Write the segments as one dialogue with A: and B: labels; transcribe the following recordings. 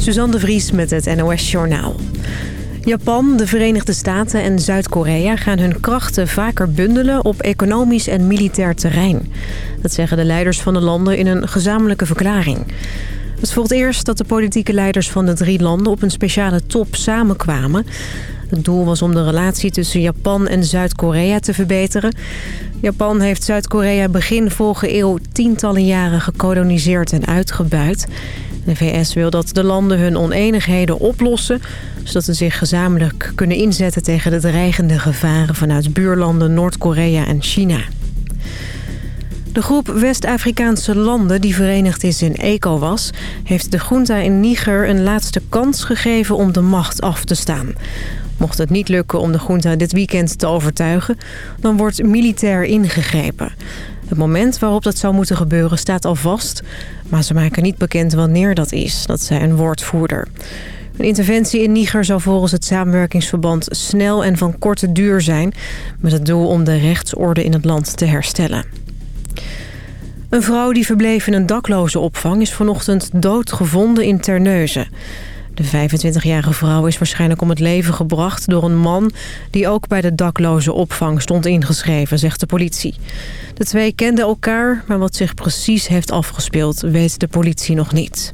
A: Suzanne de Vries met het NOS Journaal. Japan, de Verenigde Staten en Zuid-Korea gaan hun krachten vaker bundelen op economisch en militair terrein. Dat zeggen de leiders van de landen in een gezamenlijke verklaring. Het volgt eerst dat de politieke leiders van de drie landen op een speciale top samenkwamen. Het doel was om de relatie tussen Japan en Zuid-Korea te verbeteren. Japan heeft Zuid-Korea begin vorige eeuw tientallen jaren gekoloniseerd en uitgebuit. De VS wil dat de landen hun oneenigheden oplossen... zodat ze zich gezamenlijk kunnen inzetten tegen de dreigende gevaren... vanuit buurlanden Noord-Korea en China. De groep West-Afrikaanse landen die verenigd is in ECOWAS... heeft de junta in Niger een laatste kans gegeven om de macht af te staan. Mocht het niet lukken om de junta dit weekend te overtuigen... dan wordt militair ingegrepen. Het moment waarop dat zou moeten gebeuren staat al vast... maar ze maken niet bekend wanneer dat is, dat zei een woordvoerder. Een interventie in Niger zou volgens het samenwerkingsverband snel en van korte duur zijn... met het doel om de rechtsorde in het land te herstellen. Een vrouw die verbleef in een dakloze opvang is vanochtend doodgevonden in Terneuzen. De 25-jarige vrouw is waarschijnlijk om het leven gebracht door een man... die ook bij de dakloze opvang stond ingeschreven, zegt de politie. De twee kenden elkaar, maar wat zich precies heeft afgespeeld... weet de politie nog niet.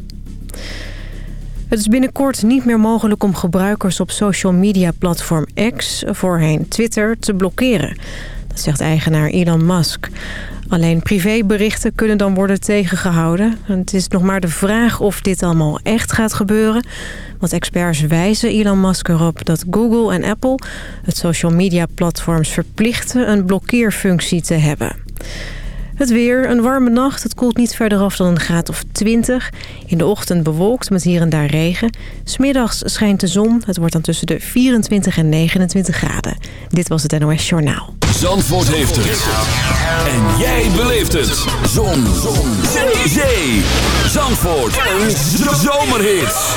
A: Het is binnenkort niet meer mogelijk om gebruikers op social media platform X... voorheen Twitter, te blokkeren. Zegt eigenaar Elon Musk. Alleen privéberichten kunnen dan worden tegengehouden. Het is nog maar de vraag of dit allemaal echt gaat gebeuren. Want experts wijzen Elon Musk erop dat Google en Apple... het social media platforms verplichten een blokkeerfunctie te hebben. Het weer, een warme nacht. Het koelt niet verder af dan een graad of 20. In de ochtend bewolkt met hier en daar regen. Smiddags schijnt de zon. Het wordt dan tussen de 24 en 29 graden. Dit was het NOS Journaal.
B: Zandvoort heeft het. En jij beleeft het. Zon. zon. Zee. Zee. Zandvoort. Een zomerhit.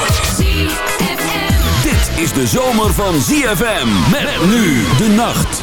B: Dit is de zomer van ZFM. Met nu de nacht.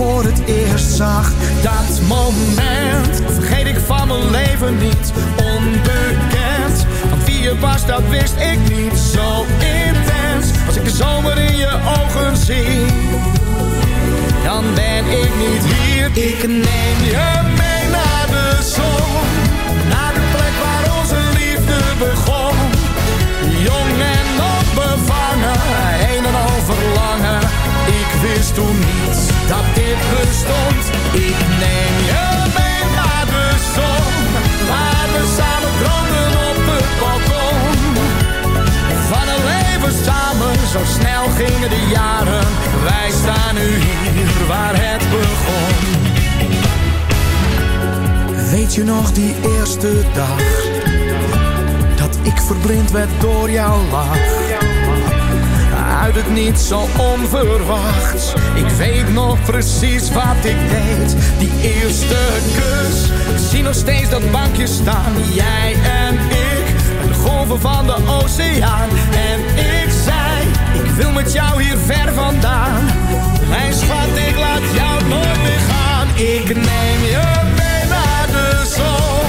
C: Voor het eerst zag. Dat moment vergeet ik van mijn leven niet, waar het begon. Weet je nog die eerste dag? Dat ik verblind werd door jouw lach uit het niet zo onverwachts. Ik weet nog precies wat ik deed. Die eerste kus. Zie nog steeds dat bankje staan. Jij en ik golven van de oceaan. En ik zei, ik wil met jou hier ver vandaan. Mijn schat, ik laat jou nooit meer gaan. Ik neem je mee naar de zon.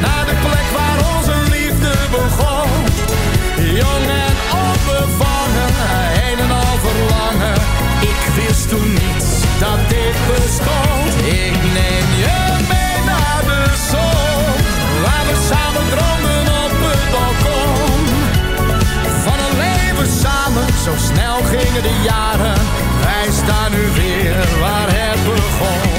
C: Naar de plek waar onze liefde begon. Jong en onbevangen, een en al verlangen. Ik wist toen niet dat dit bestond. Ik neem je mee naar
B: de zon.
D: Waar we samen dromen op het balkon. Van een leven samen, zo snel gingen
E: de jaren wij staan nu weer waar het begon.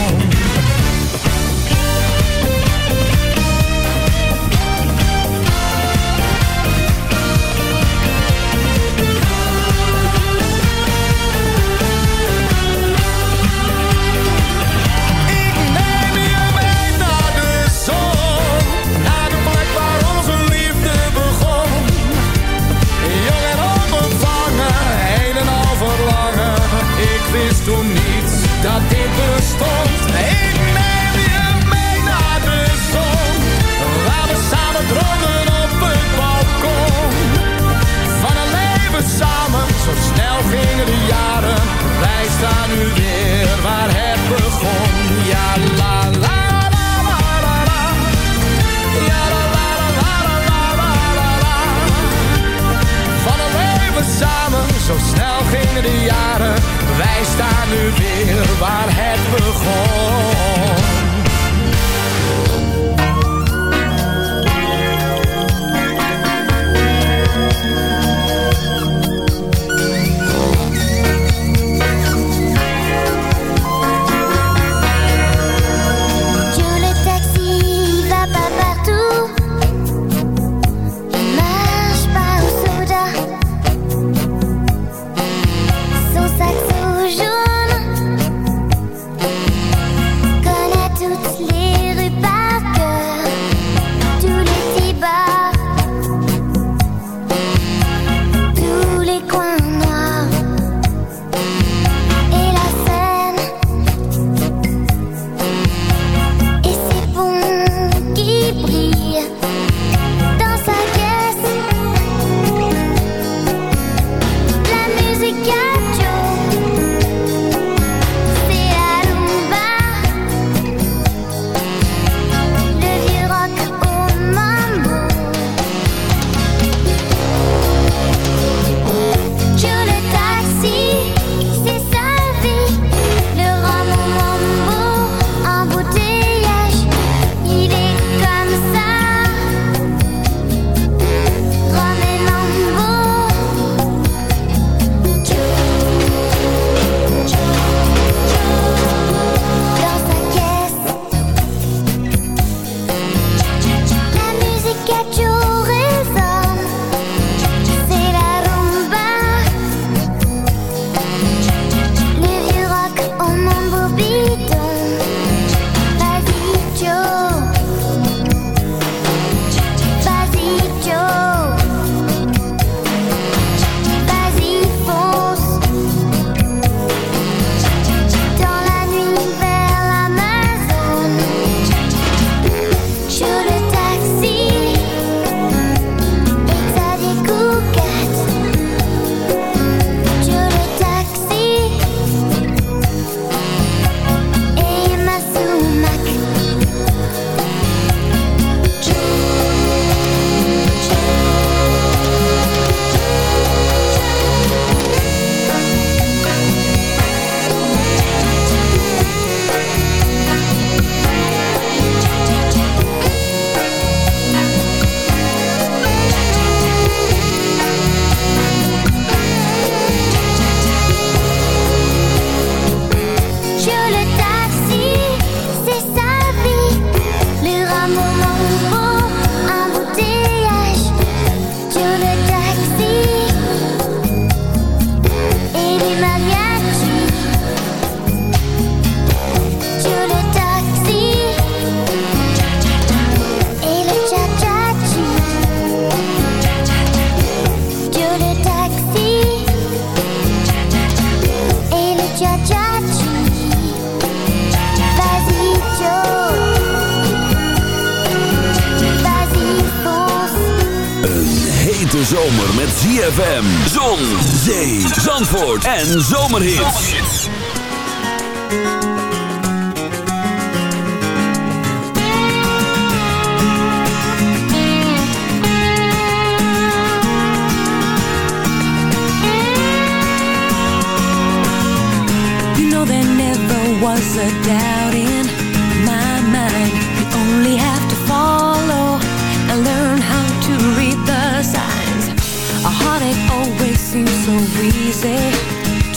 E: Heen nemen we mee naar de zon. Waar we samen drogen op het balkon. Van een leven samen, zo snel gingen de jaren. Wij staan nu weer waar het begon. Ja, la, la, la, la, la. Ja, la, la, la, la, la. Van een leven samen, zo snel gingen de jaren. ZFM, en Zomerhits.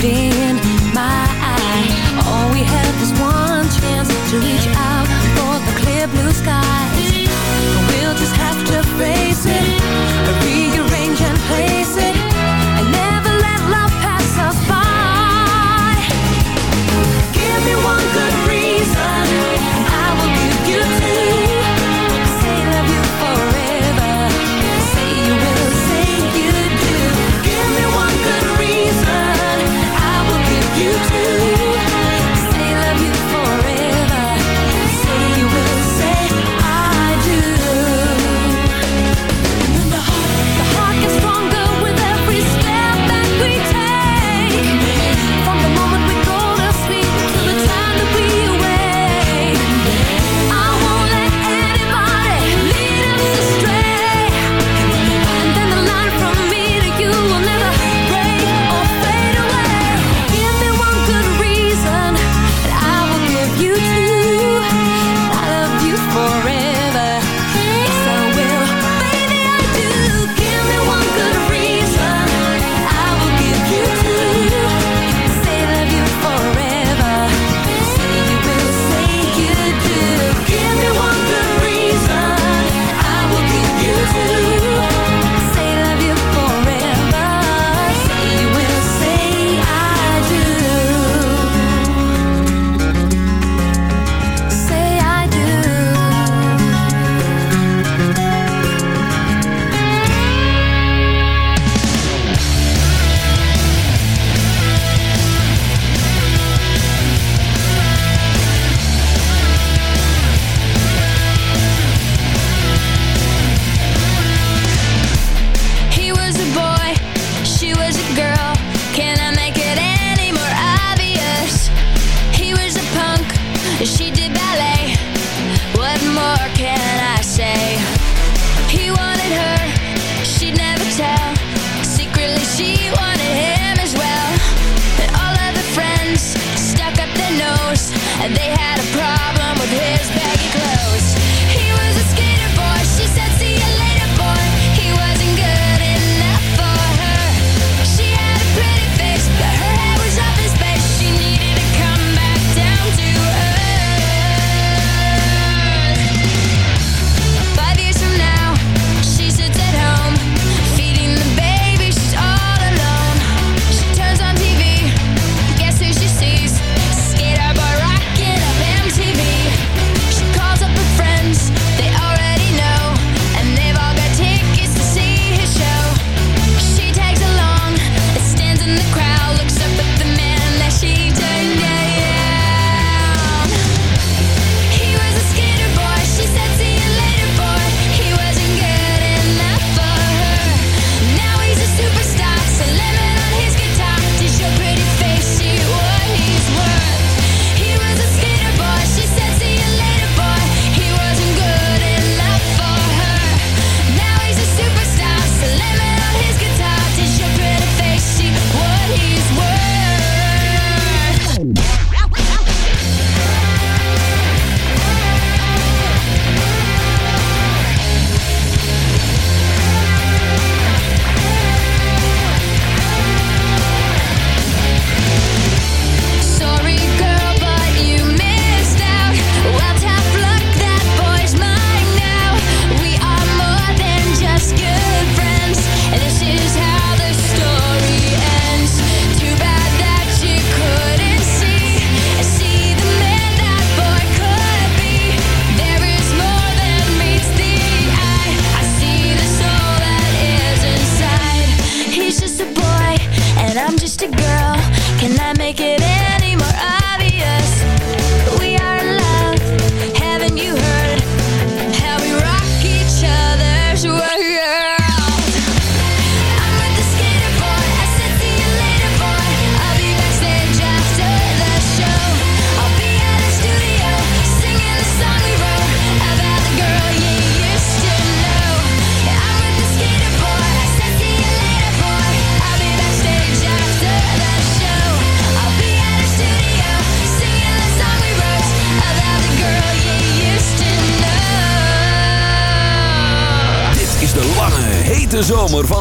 E: surrounding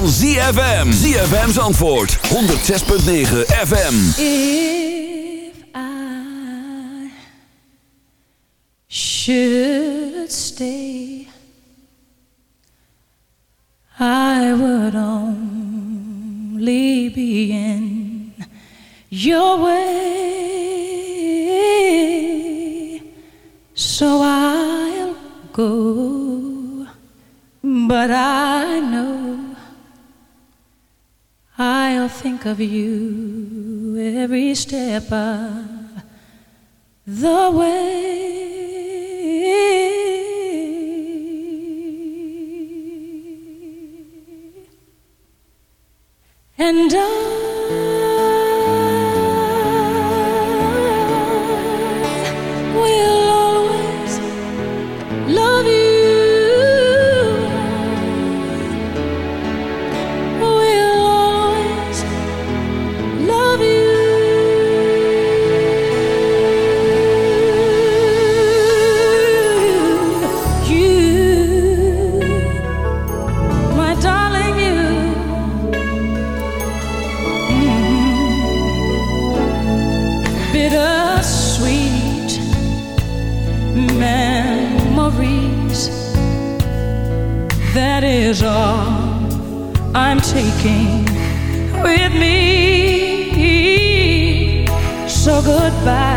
B: ZFM. ZFM's antwoord. 106.9 FM.
E: If I should stay, I would only be in your way. So I'll go, but I know I'll think of you every step of the way. And I goodbye.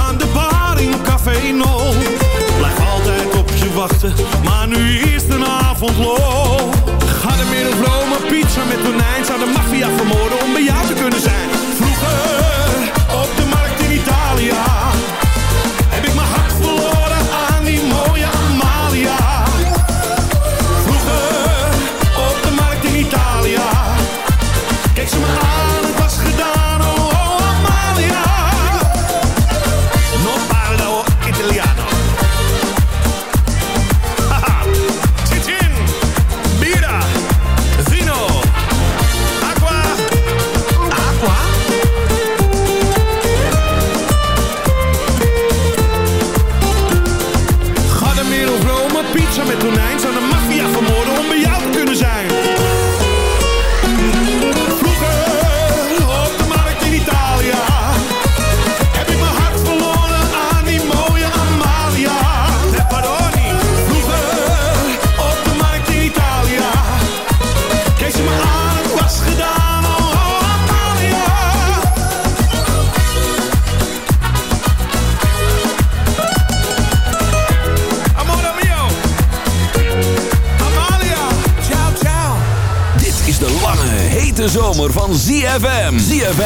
B: aan de bar in Café No. Blijf altijd op je wachten, maar nu is de avond.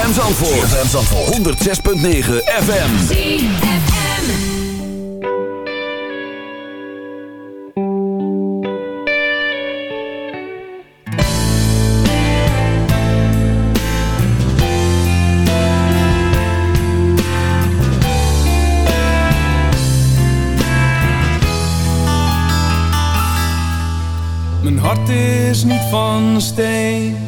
F: ZFM
B: Zandvoort. ZFM Zandvoort. 106.9 FM. ZFM.
G: Mijn hart is niet van steen